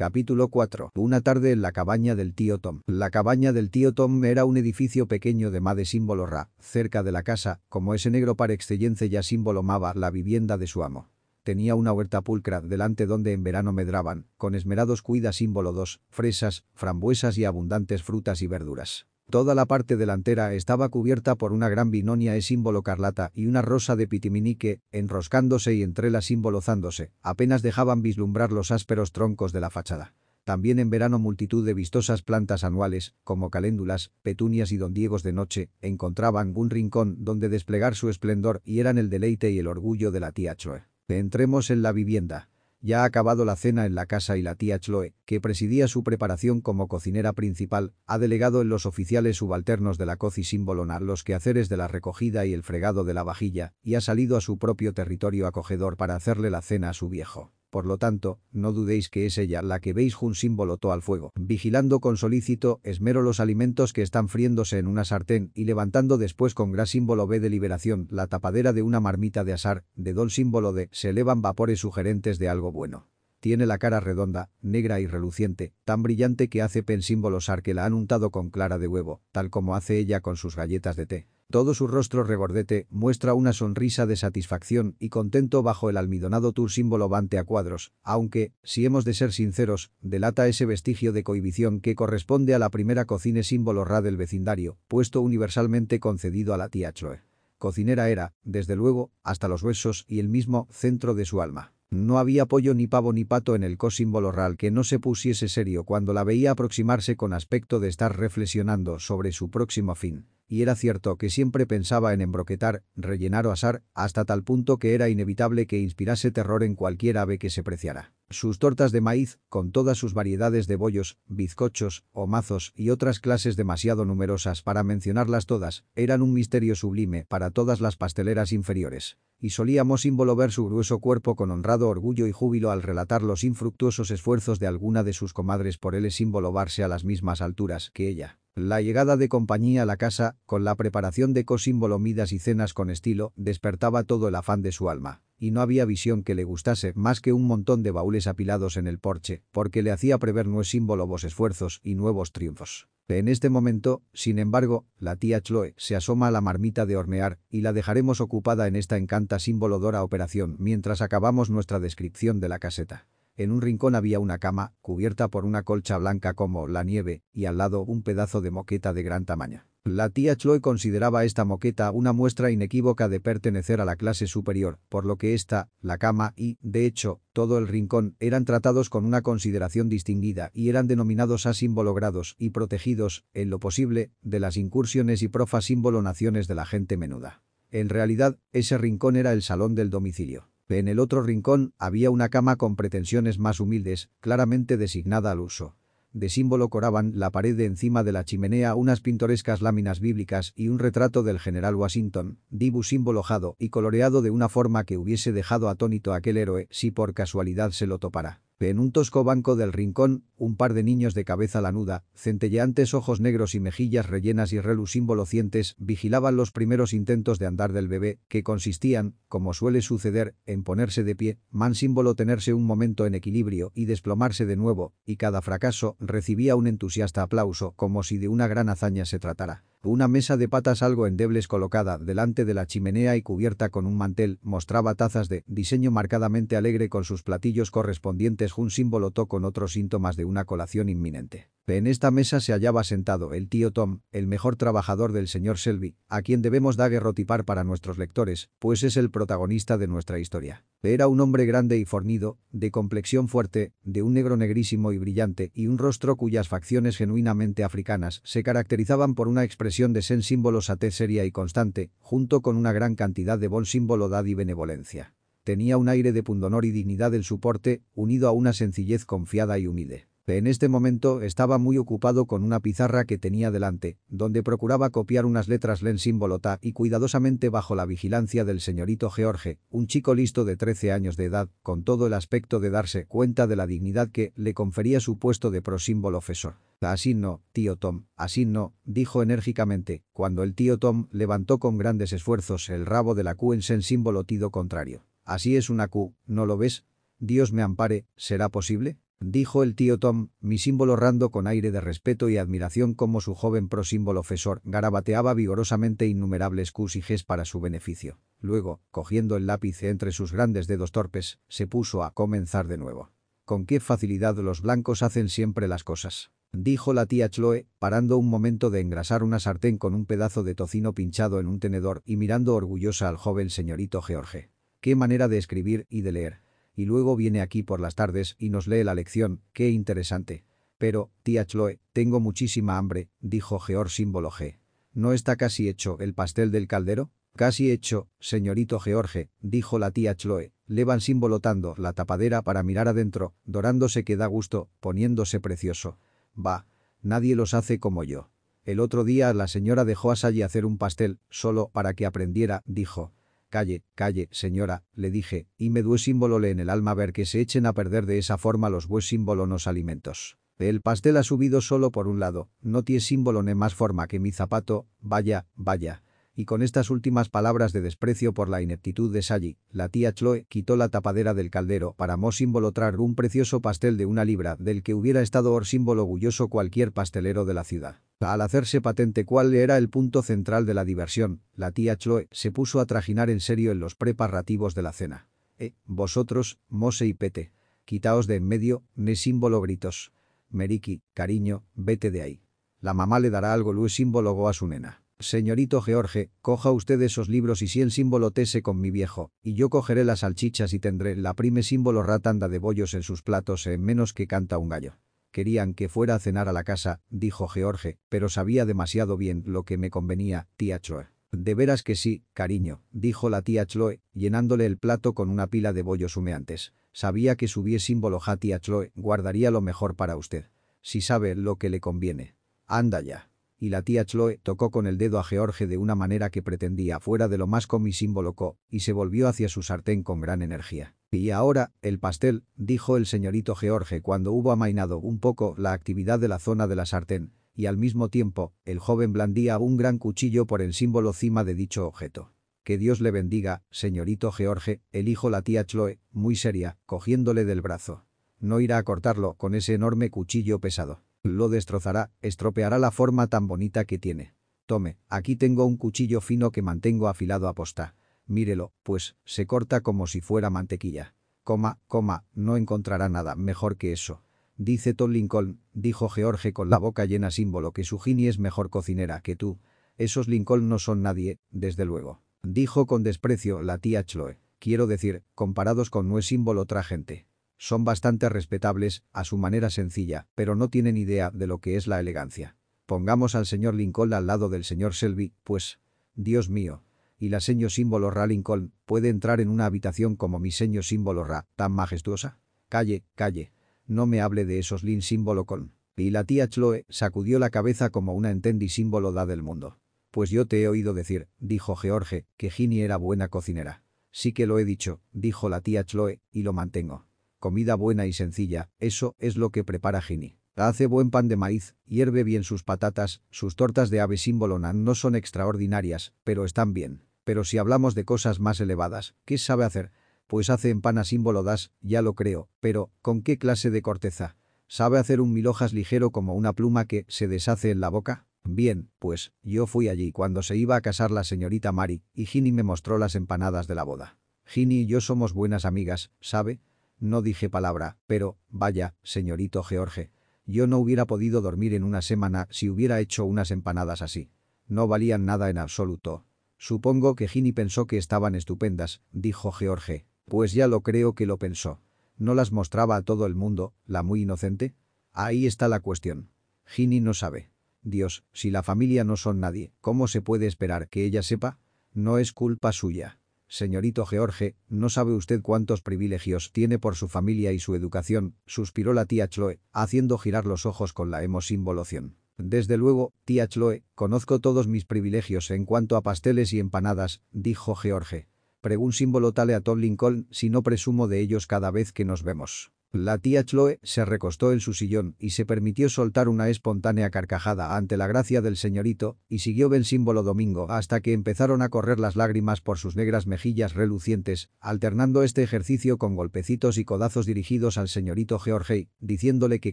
Capítulo 4. Una tarde en la cabaña del tío Tom. La cabaña del tío Tom era un edificio pequeño de de símbolo Ra, cerca de la casa, como ese negro par excellence ya símbolo Mava, la vivienda de su amo. Tenía una huerta pulcra delante donde en verano medraban, con esmerados cuida símbolo 2, fresas, frambuesas y abundantes frutas y verduras. Toda la parte delantera estaba cubierta por una gran binonia e símbolo carlata y una rosa de pitiminique, enroscándose y entrela símbolozándose, apenas dejaban vislumbrar los ásperos troncos de la fachada. También en verano multitud de vistosas plantas anuales, como caléndulas, petunias y dondiegos de noche, encontraban un rincón donde desplegar su esplendor y eran el deleite y el orgullo de la tía Chloe. Entremos en la vivienda. Ya ha acabado la cena en la casa y la tía Chloe, que presidía su preparación como cocinera principal, ha delegado en los oficiales subalternos de la coci símbolonar los quehaceres de la recogida y el fregado de la vajilla, y ha salido a su propio territorio acogedor para hacerle la cena a su viejo. Por lo tanto, no dudéis que es ella la que veis un símbolo to al fuego, vigilando con solícito esmero los alimentos que están friéndose en una sartén y levantando después con gran símbolo B de liberación la tapadera de una marmita de asar, de dol símbolo de se elevan vapores sugerentes de algo bueno. Tiene la cara redonda, negra y reluciente, tan brillante que hace pen símbolo SAR que la han untado con clara de huevo, tal como hace ella con sus galletas de té. Todo su rostro regordete muestra una sonrisa de satisfacción y contento bajo el almidonado tour símbolo vante a cuadros, aunque, si hemos de ser sinceros, delata ese vestigio de cohibición que corresponde a la primera cocina símbolo ra del vecindario, puesto universalmente concedido a la tía Chloe. Cocinera era, desde luego, hasta los huesos y el mismo centro de su alma. No había pollo ni pavo ni pato en el co-símbolo ral que no se pusiese serio cuando la veía aproximarse con aspecto de estar reflexionando sobre su próximo fin y era cierto que siempre pensaba en embroquetar, rellenar o asar, hasta tal punto que era inevitable que inspirase terror en cualquier ave que se preciara. Sus tortas de maíz, con todas sus variedades de bollos, bizcochos, mazos y otras clases demasiado numerosas para mencionarlas todas, eran un misterio sublime para todas las pasteleras inferiores. Y solíamos ver su grueso cuerpo con honrado orgullo y júbilo al relatar los infructuosos esfuerzos de alguna de sus comadres por él simbolobarse a las mismas alturas que ella. La llegada de compañía a la casa, con la preparación de cosímbolo midas y cenas con estilo, despertaba todo el afán de su alma. Y no había visión que le gustase más que un montón de baúles apilados en el porche, porque le hacía prever nuevos símbolos esfuerzos y nuevos triunfos. En este momento, sin embargo, la tía Chloe se asoma a la marmita de hornear y la dejaremos ocupada en esta encanta símbolodora operación mientras acabamos nuestra descripción de la caseta. En un rincón había una cama, cubierta por una colcha blanca como la nieve, y al lado un pedazo de moqueta de gran tamaño. La tía Chloe consideraba esta moqueta una muestra inequívoca de pertenecer a la clase superior, por lo que esta, la cama y, de hecho, todo el rincón eran tratados con una consideración distinguida y eran denominados a símbolo grados y protegidos, en lo posible, de las incursiones y profas símbolo naciones de la gente menuda. En realidad, ese rincón era el salón del domicilio. En el otro rincón había una cama con pretensiones más humildes, claramente designada al uso. De símbolo coraban la pared de encima de la chimenea unas pintorescas láminas bíblicas y un retrato del general Washington, dibu simbolojado y coloreado de una forma que hubiese dejado atónito a aquel héroe si por casualidad se lo topara. En un tosco banco del rincón, un par de niños de cabeza lanuda, centelleantes ojos negros y mejillas rellenas y relucimbolocientes vigilaban los primeros intentos de andar del bebé, que consistían, como suele suceder, en ponerse de pie, man símbolo tenerse un momento en equilibrio y desplomarse de nuevo, y cada fracaso recibía un entusiasta aplauso como si de una gran hazaña se tratara. Una mesa de patas algo endebles colocada delante de la chimenea y cubierta con un mantel mostraba tazas de diseño marcadamente alegre con sus platillos correspondientes un símbolo to con otros síntomas de una colación inminente. En esta mesa se hallaba sentado el tío Tom, el mejor trabajador del señor Selby, a quien debemos daguerrotipar para nuestros lectores, pues es el protagonista de nuestra historia. Era un hombre grande y fornido, de complexión fuerte, de un negro negrísimo y brillante y un rostro cuyas facciones genuinamente africanas se caracterizaban por una expresión de sen símbolo saté seria y constante, junto con una gran cantidad de bon símbolo dad y benevolencia. Tenía un aire de pundonor y dignidad del su porte, unido a una sencillez confiada y humilde. En este momento estaba muy ocupado con una pizarra que tenía delante, donde procuraba copiar unas letras len símbolota y cuidadosamente bajo la vigilancia del señorito George, un chico listo de 13 años de edad, con todo el aspecto de darse cuenta de la dignidad que le confería su puesto de prosímbolo fesor. Así no, tío Tom, así no, dijo enérgicamente, cuando el tío Tom levantó con grandes esfuerzos el rabo de la Q en sen símbolo tido contrario. Así es una Q, ¿no lo ves? Dios me ampare, ¿será posible? Dijo el tío Tom, mi símbolo rando con aire de respeto y admiración como su joven prosímbolo fesor garabateaba vigorosamente innumerables Qs y Gs para su beneficio. Luego, cogiendo el lápiz entre sus grandes dedos torpes, se puso a comenzar de nuevo. Con qué facilidad los blancos hacen siempre las cosas. Dijo la tía Chloe, parando un momento de engrasar una sartén con un pedazo de tocino pinchado en un tenedor y mirando orgullosa al joven señorito George. Qué manera de escribir y de leer. Y luego viene aquí por las tardes y nos lee la lección, qué interesante. Pero, tía Chloe, tengo muchísima hambre, dijo George símbolo G. ¿No está casi hecho el pastel del caldero? Casi hecho, señorito George, dijo la tía Chloe, le van simbolotando la tapadera para mirar adentro, dorándose que da gusto, poniéndose precioso. Va. Nadie los hace como yo. El otro día la señora dejó a Sally hacer un pastel, solo para que aprendiera, dijo. Calle, calle, señora, le dije, y me due símbolole en el alma ver que se echen a perder de esa forma los bues símbolonos alimentos. El pastel ha subido solo por un lado, no tiene símbolo ne más forma que mi zapato, vaya, vaya y con estas últimas palabras de desprecio por la ineptitud de Sally, la tía Chloe quitó la tapadera del caldero para mo simbolotrar un precioso pastel de una libra del que hubiera estado or símbolo orgulloso cualquier pastelero de la ciudad. Al hacerse patente cuál era el punto central de la diversión, la tía Chloe se puso a trajinar en serio en los preparativos de la cena. Eh, vosotros, Mose y Pete. Quitaos de en medio, ne símbolo gritos. Meriki, cariño, vete de ahí. La mamá le dará algo lu símbolo a su nena. Señorito George, coja usted esos libros y si el símbolo tese con mi viejo, y yo cogeré las salchichas y tendré la prime símbolo ratanda de bollos en sus platos en menos que canta un gallo. Querían que fuera a cenar a la casa, dijo George, pero sabía demasiado bien lo que me convenía, tía Chloe. De veras que sí, cariño, dijo la tía Chloe, llenándole el plato con una pila de bollos humeantes. Sabía que su símbolo ja tía Chloe guardaría lo mejor para usted. Si sabe lo que le conviene. Anda ya y la tía Chloe tocó con el dedo a George de una manera que pretendía fuera de lo más símbolo co, y se volvió hacia su sartén con gran energía. Y ahora, el pastel, dijo el señorito George cuando hubo amainado un poco la actividad de la zona de la sartén, y al mismo tiempo, el joven blandía un gran cuchillo por el símbolo cima de dicho objeto. Que Dios le bendiga, señorito George, elijo la tía Chloe, muy seria, cogiéndole del brazo. No irá a cortarlo con ese enorme cuchillo pesado. Lo destrozará, estropeará la forma tan bonita que tiene. Tome, aquí tengo un cuchillo fino que mantengo afilado a posta. Mírelo, pues, se corta como si fuera mantequilla. Coma, coma, no encontrará nada mejor que eso. Dice Tom Lincoln, dijo George con la boca llena símbolo que su Ginny es mejor cocinera que tú. Esos Lincoln no son nadie, desde luego. Dijo con desprecio la tía Chloe. Quiero decir, comparados con no es símbolo otra gente. Son bastante respetables, a su manera sencilla, pero no tienen idea de lo que es la elegancia. Pongamos al señor Lincoln al lado del señor Selby, pues... Dios mío. Y la seño símbolo Ra Lincoln puede entrar en una habitación como mi seño símbolo Ra, tan majestuosa. Calle, calle. No me hable de esos Lin símbolo con. Y la tía Chloe sacudió la cabeza como una entendi símbolo da del mundo. Pues yo te he oído decir, dijo George, que Ginny era buena cocinera. Sí que lo he dicho, dijo la tía Chloe, y lo mantengo. Comida buena y sencilla, eso es lo que prepara Ginny. Hace buen pan de maíz, hierve bien sus patatas, sus tortas de ave símbolo nan no son extraordinarias, pero están bien. Pero si hablamos de cosas más elevadas, ¿qué sabe hacer? Pues hace en pan a símbolo das, ya lo creo, pero, ¿con qué clase de corteza? ¿Sabe hacer un milhojas ligero como una pluma que se deshace en la boca? Bien, pues, yo fui allí cuando se iba a casar la señorita Mari, y Ginny me mostró las empanadas de la boda. Ginny y yo somos buenas amigas, ¿sabe? No dije palabra, pero, vaya, señorito George. Yo no hubiera podido dormir en una semana si hubiera hecho unas empanadas así. No valían nada en absoluto. Supongo que Ginny pensó que estaban estupendas, dijo George. Pues ya lo creo que lo pensó. ¿No las mostraba a todo el mundo, la muy inocente? Ahí está la cuestión. Ginny no sabe. Dios, si la familia no son nadie, ¿cómo se puede esperar que ella sepa? No es culpa suya. Señorito George, no sabe usted cuántos privilegios tiene por su familia y su educación, suspiró la tía Chloe, haciendo girar los ojos con la hemosimbolación. Desde luego, tía Chloe, conozco todos mis privilegios en cuanto a pasteles y empanadas, dijo George. Pregun símbolo tale a Tom Lincoln si no presumo de ellos cada vez que nos vemos. La tía Chloe se recostó en su sillón y se permitió soltar una espontánea carcajada ante la gracia del señorito y siguió el símbolo domingo hasta que empezaron a correr las lágrimas por sus negras mejillas relucientes, alternando este ejercicio con golpecitos y codazos dirigidos al señorito George, diciéndole que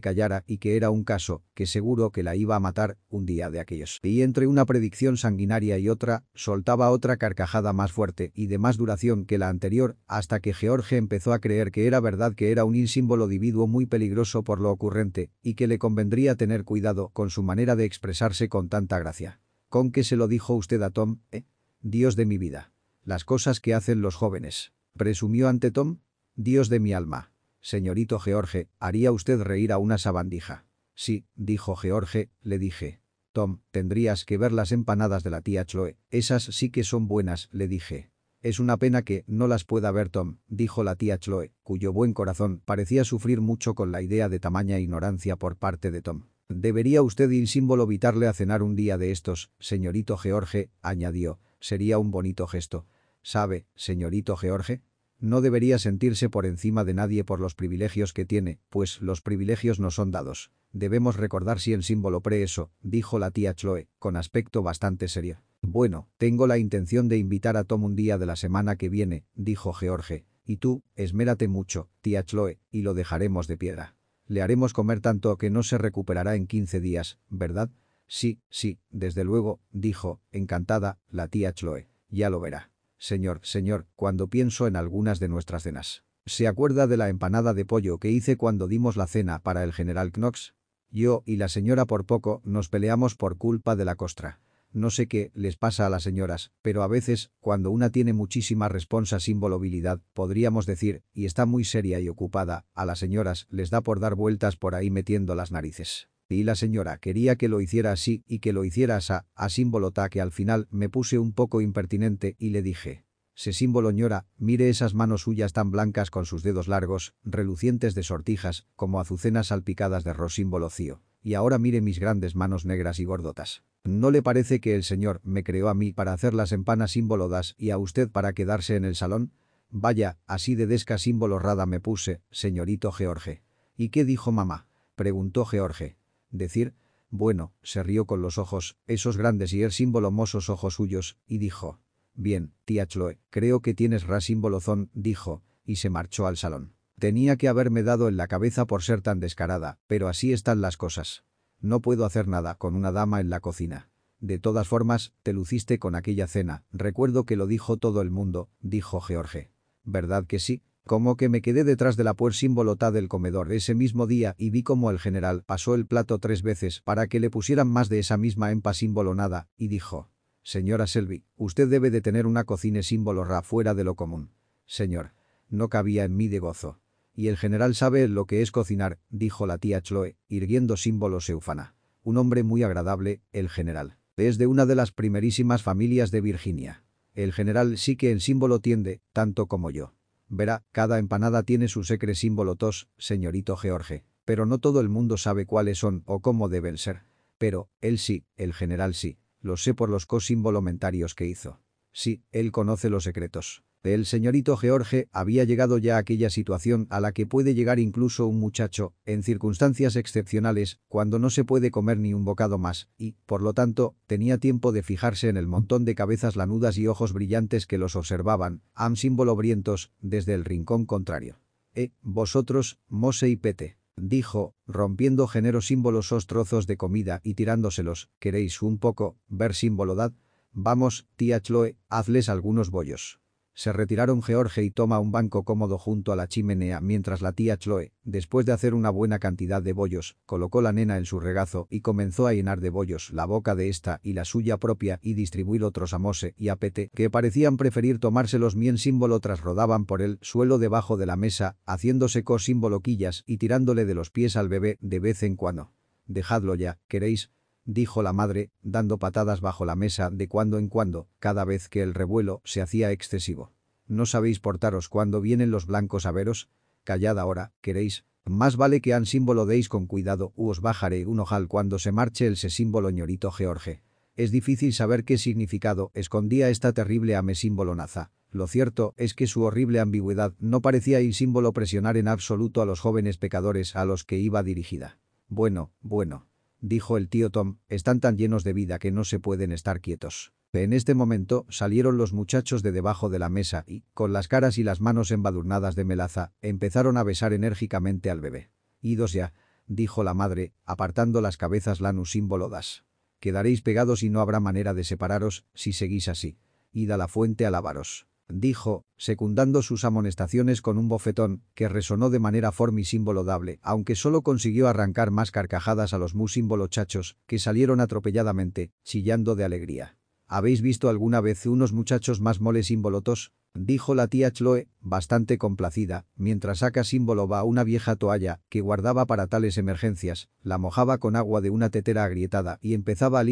callara y que era un caso, que seguro que la iba a matar un día de aquellos. Y entre una predicción sanguinaria y otra, soltaba otra carcajada más fuerte y de más duración que la anterior, hasta que George empezó a creer que era verdad que era un insímbolo símbolo muy peligroso por lo ocurrente, y que le convendría tener cuidado con su manera de expresarse con tanta gracia. ¿Con qué se lo dijo usted a Tom, eh? Dios de mi vida. Las cosas que hacen los jóvenes. ¿Presumió ante Tom? Dios de mi alma. Señorito George, ¿haría usted reír a una sabandija? Sí, dijo George, le dije. Tom, tendrías que ver las empanadas de la tía Chloe, esas sí que son buenas, le dije. Es una pena que no las pueda ver Tom, dijo la tía Chloe, cuyo buen corazón parecía sufrir mucho con la idea de tamaña ignorancia por parte de Tom. Debería usted ir símbolo evitarle a cenar un día de estos, señorito George, añadió. Sería un bonito gesto. ¿Sabe, señorito George? No debería sentirse por encima de nadie por los privilegios que tiene, pues los privilegios no son dados. Debemos recordar si el símbolo pre eso, dijo la tía Chloe, con aspecto bastante serio. Bueno, tengo la intención de invitar a Tom un día de la semana que viene, dijo George. Y tú, esmérate mucho, tía Chloe, y lo dejaremos de piedra. Le haremos comer tanto que no se recuperará en 15 días, ¿verdad? Sí, sí, desde luego, dijo, encantada, la tía Chloe. Ya lo verá. Señor, señor, cuando pienso en algunas de nuestras cenas. ¿Se acuerda de la empanada de pollo que hice cuando dimos la cena para el general Knox? Yo y la señora por poco nos peleamos por culpa de la costra. No sé qué les pasa a las señoras, pero a veces, cuando una tiene muchísima responsa sin volubilidad, podríamos decir, y está muy seria y ocupada, a las señoras les da por dar vueltas por ahí metiendo las narices. Y la señora quería que lo hiciera así y que lo hiciera asa, a símbolo ta que al final me puse un poco impertinente y le dije. Se símbolo ñora, mire esas manos suyas tan blancas con sus dedos largos, relucientes de sortijas, como azucenas salpicadas de rosímbolo cío. Y ahora mire mis grandes manos negras y gordotas. ¿No le parece que el señor me creó a mí para hacer las empanas símbolodas y a usted para quedarse en el salón? Vaya, así de desca símbolo rada me puse, señorito George. ¿Y qué dijo mamá? Preguntó George. Decir, bueno, se rió con los ojos, esos grandes y mosos ojos suyos, y dijo. Bien, tía Chloe, creo que tienes ra símbolozón, dijo, y se marchó al salón. Tenía que haberme dado en la cabeza por ser tan descarada, pero así están las cosas. No puedo hacer nada con una dama en la cocina. De todas formas, te luciste con aquella cena, recuerdo que lo dijo todo el mundo, dijo George. ¿Verdad que sí? Como que me quedé detrás de la puer símbolota del comedor ese mismo día y vi como el general pasó el plato tres veces para que le pusieran más de esa misma empa símbolonada, y dijo. Señora Selby, usted debe de tener una cocina símbolo ra fuera de lo común. Señor. No cabía en mí de gozo. Y el general sabe lo que es cocinar, dijo la tía Chloe, irguiendo símbolos eufana. Un hombre muy agradable, el general. Es de una de las primerísimas familias de Virginia. El general sí que el símbolo tiende, tanto como yo. Verá, cada empanada tiene su secre símbolo tos, señorito George. Pero no todo el mundo sabe cuáles son o cómo deben ser. Pero, él sí, el general sí. Lo sé por los cosímbolomentarios que hizo. Sí, él conoce los secretos. El señorito George había llegado ya a aquella situación a la que puede llegar incluso un muchacho, en circunstancias excepcionales, cuando no se puede comer ni un bocado más, y, por lo tanto, tenía tiempo de fijarse en el montón de cabezas lanudas y ojos brillantes que los observaban, am símbolo brientos, desde el rincón contrario. Eh, vosotros, Mose y Pete dijo, rompiendo género símbolosos trozos de comida y tirándoselos, ¿queréis un poco, ver símbolodad? Vamos, tía Chloe, hazles algunos bollos. Se retiraron George y toma un banco cómodo junto a la chimenea mientras la tía Chloe, después de hacer una buena cantidad de bollos, colocó la nena en su regazo y comenzó a llenar de bollos la boca de esta y la suya propia y distribuir otros a Mose y a Pete que parecían preferir tomárselos bien símbolo tras rodaban por el suelo debajo de la mesa, haciéndose cos símboloquillas y tirándole de los pies al bebé de vez en cuando. Dejadlo ya, ¿queréis? Dijo la madre, dando patadas bajo la mesa de cuando en cuando, cada vez que el revuelo se hacía excesivo. ¿No sabéis portaros cuando vienen los blancos a veros? Callad ahora, ¿queréis? Más vale que símbolo deis con cuidado u os bajaré un ojal cuando se marche el se símbolo ñorito George. Es difícil saber qué significado escondía esta terrible ame símbolo naza. Lo cierto es que su horrible ambigüedad no parecía ir símbolo presionar en absoluto a los jóvenes pecadores a los que iba dirigida. Bueno, bueno. Dijo el tío Tom, están tan llenos de vida que no se pueden estar quietos. En este momento salieron los muchachos de debajo de la mesa y, con las caras y las manos embadurnadas de melaza, empezaron a besar enérgicamente al bebé. Idos ya, dijo la madre, apartando las cabezas Lanus símbolo das. Quedaréis pegados y no habrá manera de separaros si seguís así. Id a la fuente a lavaros dijo, secundando sus amonestaciones con un bofetón que resonó de manera form y símbolo dable, aunque solo consiguió arrancar más carcajadas a los mu símbolo chachos, que salieron atropelladamente, chillando de alegría. ¿Habéis visto alguna vez unos muchachos más moles simbolotos? dijo la tía Chloe, bastante complacida, mientras saca símbolo va una vieja toalla que guardaba para tales emergencias, la mojaba con agua de una tetera agrietada y empezaba al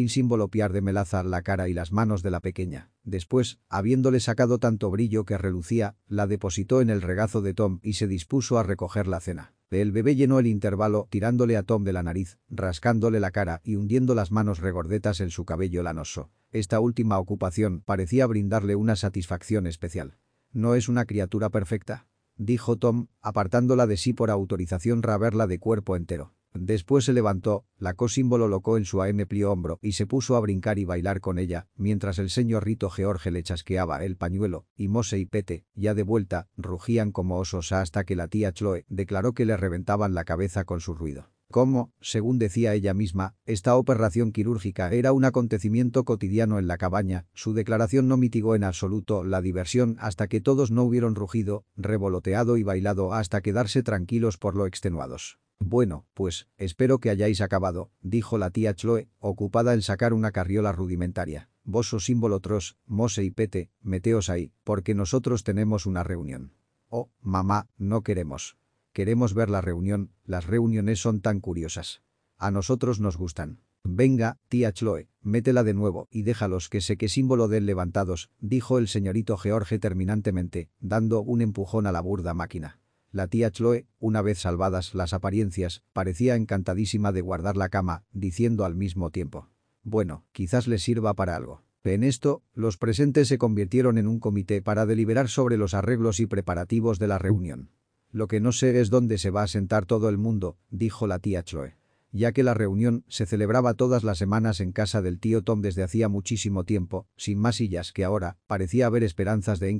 piar de melaza la cara y las manos de la pequeña. Después, habiéndole sacado tanto brillo que relucía, la depositó en el regazo de Tom y se dispuso a recoger la cena. El bebé llenó el intervalo tirándole a Tom de la nariz, rascándole la cara y hundiendo las manos regordetas en su cabello lanoso. Esta última ocupación parecía brindarle una satisfacción especial. ¿No es una criatura perfecta? Dijo Tom, apartándola de sí por autorización raberla de cuerpo entero. Después se levantó, la co-símbolo locó en su amplio hombro y se puso a brincar y bailar con ella, mientras el señorito George le chasqueaba el pañuelo, y Mose y Pete, ya de vuelta, rugían como osos hasta que la tía Chloe declaró que le reventaban la cabeza con su ruido. Como, según decía ella misma, esta operación quirúrgica era un acontecimiento cotidiano en la cabaña, su declaración no mitigó en absoluto la diversión hasta que todos no hubieron rugido, revoloteado y bailado hasta quedarse tranquilos por lo extenuados. Bueno, pues, espero que hayáis acabado, dijo la tía Chloe, ocupada en sacar una carriola rudimentaria. Vos sos símbolo tros, Mose y Pete, meteos ahí, porque nosotros tenemos una reunión. Oh, mamá, no queremos. Queremos ver la reunión, las reuniones son tan curiosas. A nosotros nos gustan. Venga, tía Chloe, métela de nuevo y déjalos que sé qué símbolo den levantados, dijo el señorito George terminantemente, dando un empujón a la burda máquina. La tía Chloe, una vez salvadas las apariencias, parecía encantadísima de guardar la cama, diciendo al mismo tiempo. Bueno, quizás le sirva para algo. En esto, los presentes se convirtieron en un comité para deliberar sobre los arreglos y preparativos de la reunión. Lo que no sé es dónde se va a sentar todo el mundo, dijo la tía Chloe. Ya que la reunión se celebraba todas las semanas en casa del tío Tom desde hacía muchísimo tiempo, sin más sillas que ahora, parecía haber esperanzas de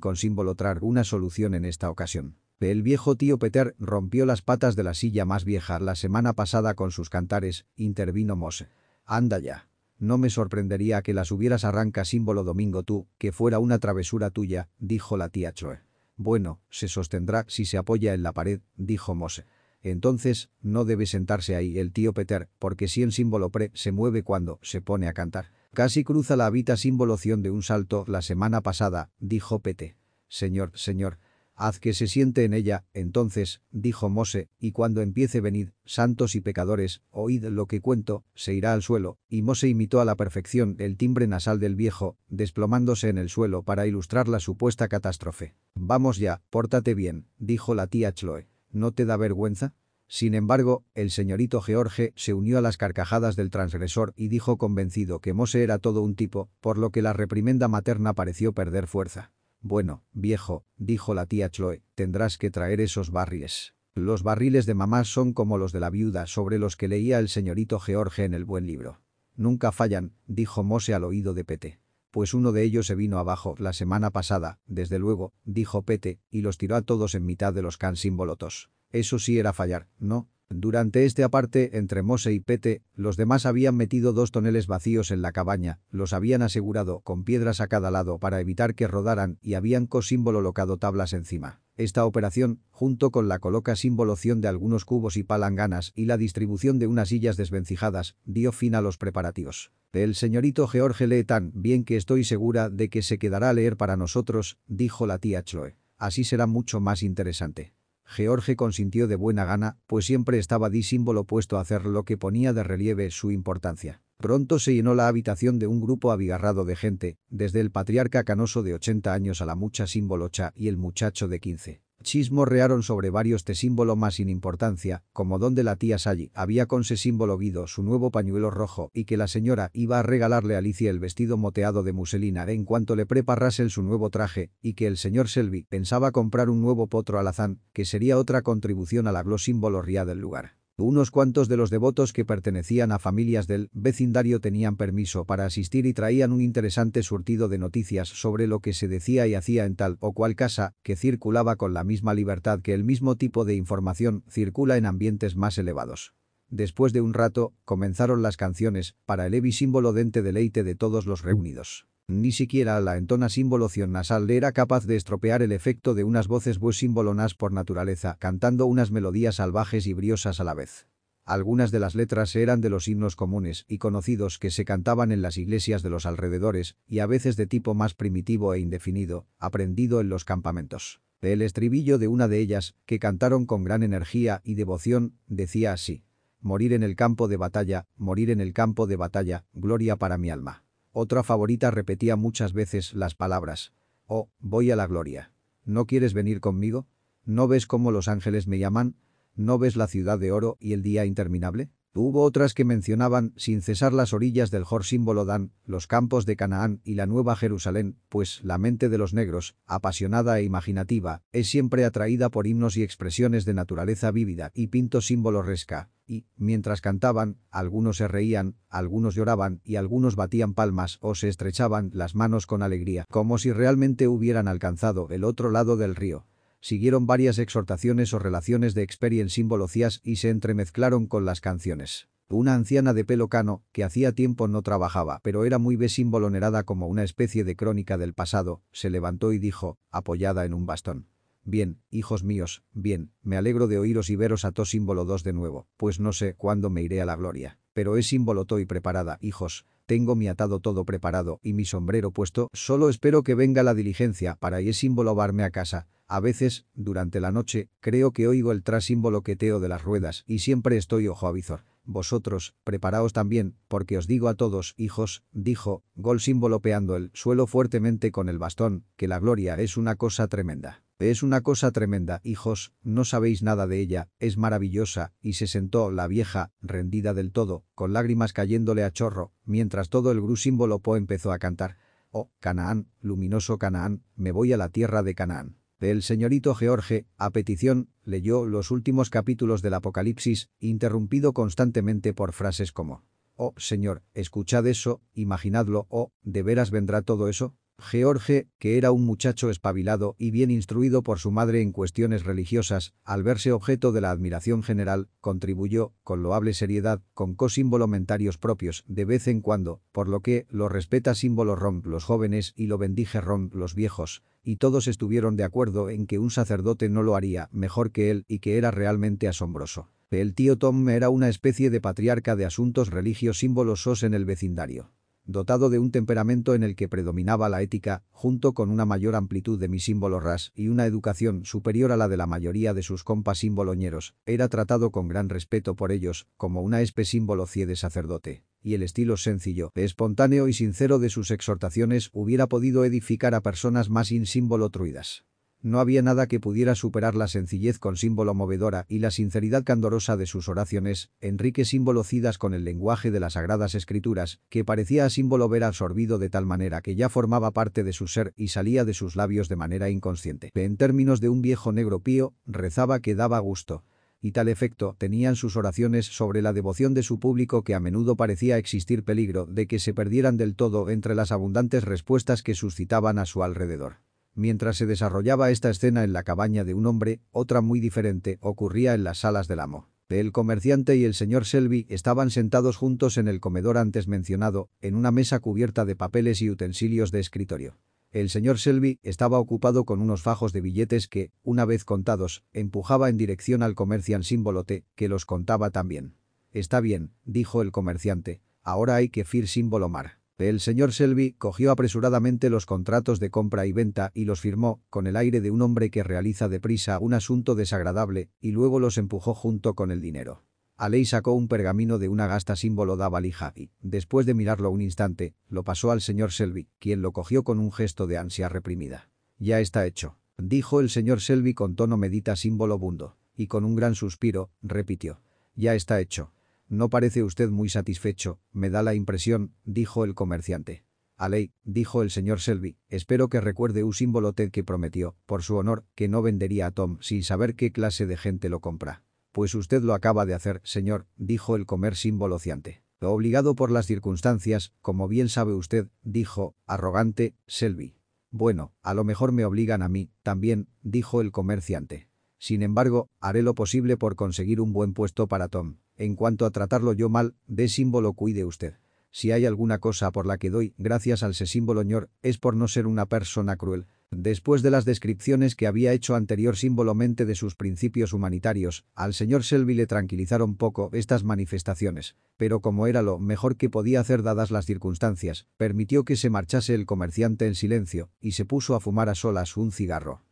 trar una solución en esta ocasión. El viejo tío Peter rompió las patas de la silla más vieja la semana pasada con sus cantares, intervino Mose. Anda ya. No me sorprendería que las hubieras arranca símbolo domingo tú, que fuera una travesura tuya, dijo la tía Chloe. Bueno, se sostendrá si se apoya en la pared, dijo Mose. Entonces, no debe sentarse ahí el tío Peter, porque si el símbolo pre se mueve cuando se pone a cantar. Casi cruza la habita símboloción de un salto la semana pasada, dijo Pete. Señor, señor, Haz que se siente en ella, entonces, dijo Mose, y cuando empiece venid, santos y pecadores, oíd lo que cuento, se irá al suelo, y Mose imitó a la perfección el timbre nasal del viejo, desplomándose en el suelo para ilustrar la supuesta catástrofe. Vamos ya, pórtate bien, dijo la tía Chloe. ¿No te da vergüenza? Sin embargo, el señorito George se unió a las carcajadas del transgresor y dijo convencido que Mose era todo un tipo, por lo que la reprimenda materna pareció perder fuerza. Bueno, viejo, dijo la tía Chloe, tendrás que traer esos barriles. Los barriles de mamá son como los de la viuda sobre los que leía el señorito George en el buen libro. Nunca fallan, dijo Mose al oído de Pete. Pues uno de ellos se vino abajo la semana pasada, desde luego, dijo Pete, y los tiró a todos en mitad de los can simbolotos. Eso sí era fallar, ¿no? Durante este aparte entre Mose y Pete, los demás habían metido dos toneles vacíos en la cabaña, los habían asegurado con piedras a cada lado para evitar que rodaran y habían co-símbolo locado tablas encima. Esta operación, junto con la coloca simboloción de algunos cubos y palanganas y la distribución de unas sillas desvencijadas, dio fin a los preparativos. El señorito George lee tan bien que estoy segura de que se quedará a leer para nosotros, dijo la tía Chloe. Así será mucho más interesante. George consintió de buena gana, pues siempre estaba di símbolo puesto a hacer lo que ponía de relieve su importancia. Pronto se llenó la habitación de un grupo abigarrado de gente, desde el patriarca canoso de 80 años a la mucha símbolocha y el muchacho de 15. Chismorrearon sobre varios te símbolo más sin importancia, como donde la tía Sally había con se símbolo guido su nuevo pañuelo rojo y que la señora iba a regalarle a Alicia el vestido moteado de muselina en cuanto le preparase su nuevo traje y que el señor Selby pensaba comprar un nuevo potro alazán, que sería otra contribución a la glo símbolo ría del lugar. Unos cuantos de los devotos que pertenecían a familias del vecindario tenían permiso para asistir y traían un interesante surtido de noticias sobre lo que se decía y hacía en tal o cual casa, que circulaba con la misma libertad que el mismo tipo de información circula en ambientes más elevados. Después de un rato, comenzaron las canciones, para el heavy símbolo dente deleite de todos los reunidos. Ni siquiera la entona símboloción nasal era capaz de estropear el efecto de unas voces pues símbolonas por naturaleza, cantando unas melodías salvajes y briosas a la vez. Algunas de las letras eran de los himnos comunes y conocidos que se cantaban en las iglesias de los alrededores, y a veces de tipo más primitivo e indefinido, aprendido en los campamentos. El estribillo de una de ellas, que cantaron con gran energía y devoción, decía así. Morir en el campo de batalla, morir en el campo de batalla, gloria para mi alma. Otra favorita repetía muchas veces las palabras. Oh, voy a la gloria. ¿No quieres venir conmigo? ¿No ves cómo los ángeles me llaman? ¿No ves la ciudad de oro y el día interminable? Hubo otras que mencionaban sin cesar las orillas del Jor símbolo Dan, los campos de Canaán y la Nueva Jerusalén, pues la mente de los negros, apasionada e imaginativa, es siempre atraída por himnos y expresiones de naturaleza vívida y pinto símbolo resca. Y, mientras cantaban, algunos se reían, algunos lloraban y algunos batían palmas o se estrechaban las manos con alegría, como si realmente hubieran alcanzado el otro lado del río siguieron varias exhortaciones o relaciones de experien símbolocías y se entremezclaron con las canciones. Una anciana de pelo cano, que hacía tiempo no trabajaba, pero era muy besímbolonerada como una especie de crónica del pasado, se levantó y dijo, apoyada en un bastón. Bien, hijos míos, bien, me alegro de oíros y veros a to símbolo 2 de nuevo, pues no sé cuándo me iré a la gloria. Pero es símbolo to y preparada, hijos, tengo mi atado todo preparado y mi sombrero puesto, solo espero que venga la diligencia para y es símbolo a casa, a veces, durante la noche, creo que oigo el trasímbolo queteo de las ruedas y siempre estoy ojo a. Vosotros, preparaos también, porque os digo a todos, hijos, dijo, Gol símbolo peando el suelo fuertemente con el bastón, que la gloria es una cosa tremenda. Es una cosa tremenda, hijos, no sabéis nada de ella, es maravillosa, y se sentó la vieja, rendida del todo, con lágrimas cayéndole a chorro, mientras todo el gru símbolo po empezó a cantar. Oh, Canaán, luminoso Canaán, me voy a la tierra de Canaán. El señorito George, a petición, leyó los últimos capítulos del Apocalipsis, interrumpido constantemente por frases como «Oh, señor, escuchad eso, imaginadlo, oh, ¿de veras vendrá todo eso?» George, que era un muchacho espabilado y bien instruido por su madre en cuestiones religiosas, al verse objeto de la admiración general, contribuyó, con loable seriedad, con co-símbolomentarios propios, de vez en cuando, por lo que lo respeta símbolo rom los jóvenes y lo bendije rom los viejos, y todos estuvieron de acuerdo en que un sacerdote no lo haría mejor que él y que era realmente asombroso. El tío Tom era una especie de patriarca de asuntos religiosos símbolosos en el vecindario dotado de un temperamento en el que predominaba la ética, junto con una mayor amplitud de mis símbolos ras y una educación superior a la de la mayoría de sus compas simboloñeros, era tratado con gran respeto por ellos, como una espe símbolo cie de sacerdote. Y el estilo sencillo, espontáneo y sincero de sus exhortaciones hubiera podido edificar a personas más in símbolo truidas. No había nada que pudiera superar la sencillez con símbolo movedora y la sinceridad candorosa de sus oraciones, Enrique símbolo cidas con el lenguaje de las sagradas escrituras, que parecía a símbolo ver absorbido de tal manera que ya formaba parte de su ser y salía de sus labios de manera inconsciente. En términos de un viejo negro pío, rezaba que daba gusto y tal efecto tenían sus oraciones sobre la devoción de su público que a menudo parecía existir peligro de que se perdieran del todo entre las abundantes respuestas que suscitaban a su alrededor. Mientras se desarrollaba esta escena en la cabaña de un hombre, otra muy diferente ocurría en las salas del amo. El comerciante y el señor Selby estaban sentados juntos en el comedor antes mencionado, en una mesa cubierta de papeles y utensilios de escritorio. El señor Selby estaba ocupado con unos fajos de billetes que, una vez contados, empujaba en dirección al comercian símbolo que los contaba también. «Está bien», dijo el comerciante, «ahora hay que fir símbolo mar». El señor Selby cogió apresuradamente los contratos de compra y venta y los firmó, con el aire de un hombre que realiza deprisa un asunto desagradable, y luego los empujó junto con el dinero. Aley sacó un pergamino de una gasta símbolo da valija y, después de mirarlo un instante, lo pasó al señor Selby, quien lo cogió con un gesto de ansia reprimida. «Ya está hecho», Dijo el señor Selby con tono medita símbolo bundo. Y con un gran suspiro, repitió. Ya está hecho. No parece usted muy satisfecho, me da la impresión, dijo el comerciante. Aley, dijo el señor Selby, espero que recuerde un símbolo Ted que prometió, por su honor, que no vendería a Tom sin saber qué clase de gente lo compra. Pues usted lo acaba de hacer, señor, dijo el comer símbolo ciante. Obligado por las circunstancias, como bien sabe usted, dijo, arrogante, Selby. Bueno, a lo mejor me obligan a mí, también, dijo el comerciante. Sin embargo, haré lo posible por conseguir un buen puesto para Tom. En cuanto a tratarlo yo mal, de símbolo cuide usted. Si hay alguna cosa por la que doy gracias al símbolo ñor, es por no ser una persona cruel. Después de las descripciones que había hecho anterior símbolamente de sus principios humanitarios, al señor Selby le tranquilizaron poco estas manifestaciones, pero como era lo mejor que podía hacer dadas las circunstancias, permitió que se marchase el comerciante en silencio y se puso a fumar a solas un cigarro.